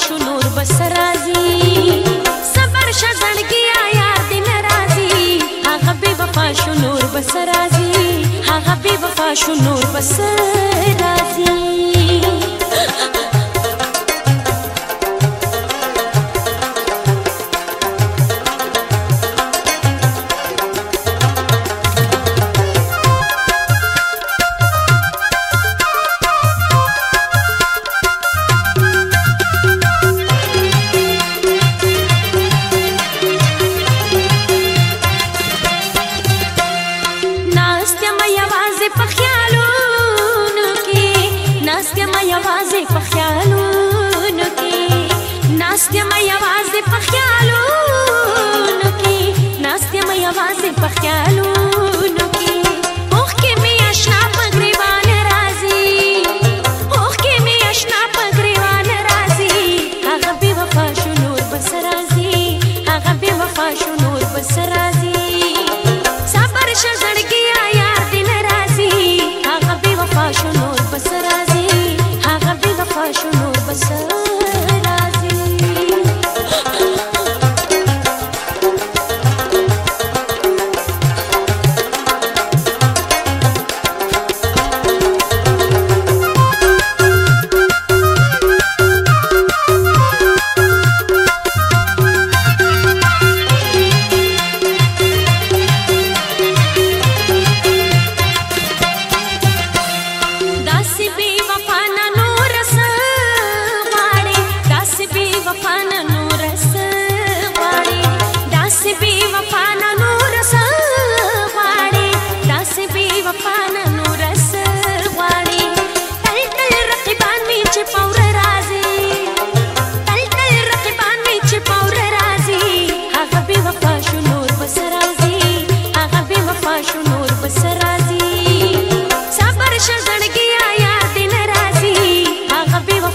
شو نور بس راځي صبر شه زړګیا یار دې ناراضي هغه به وفا شو نور بس راځي هغه به وفا شو نور بس یوازې په خیالونو کې ناست یم یوازې په خیالونو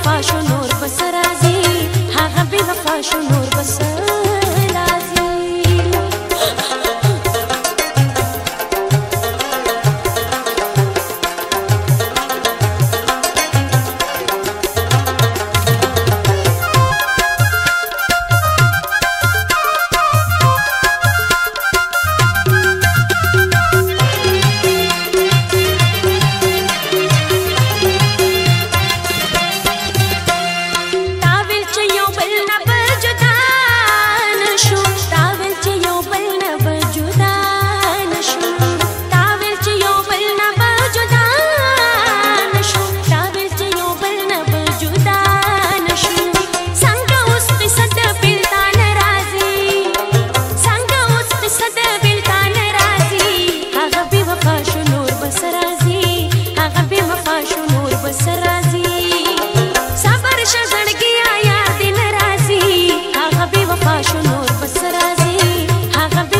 وفا شو نور بس رازي هغه بي وفا شو نور بس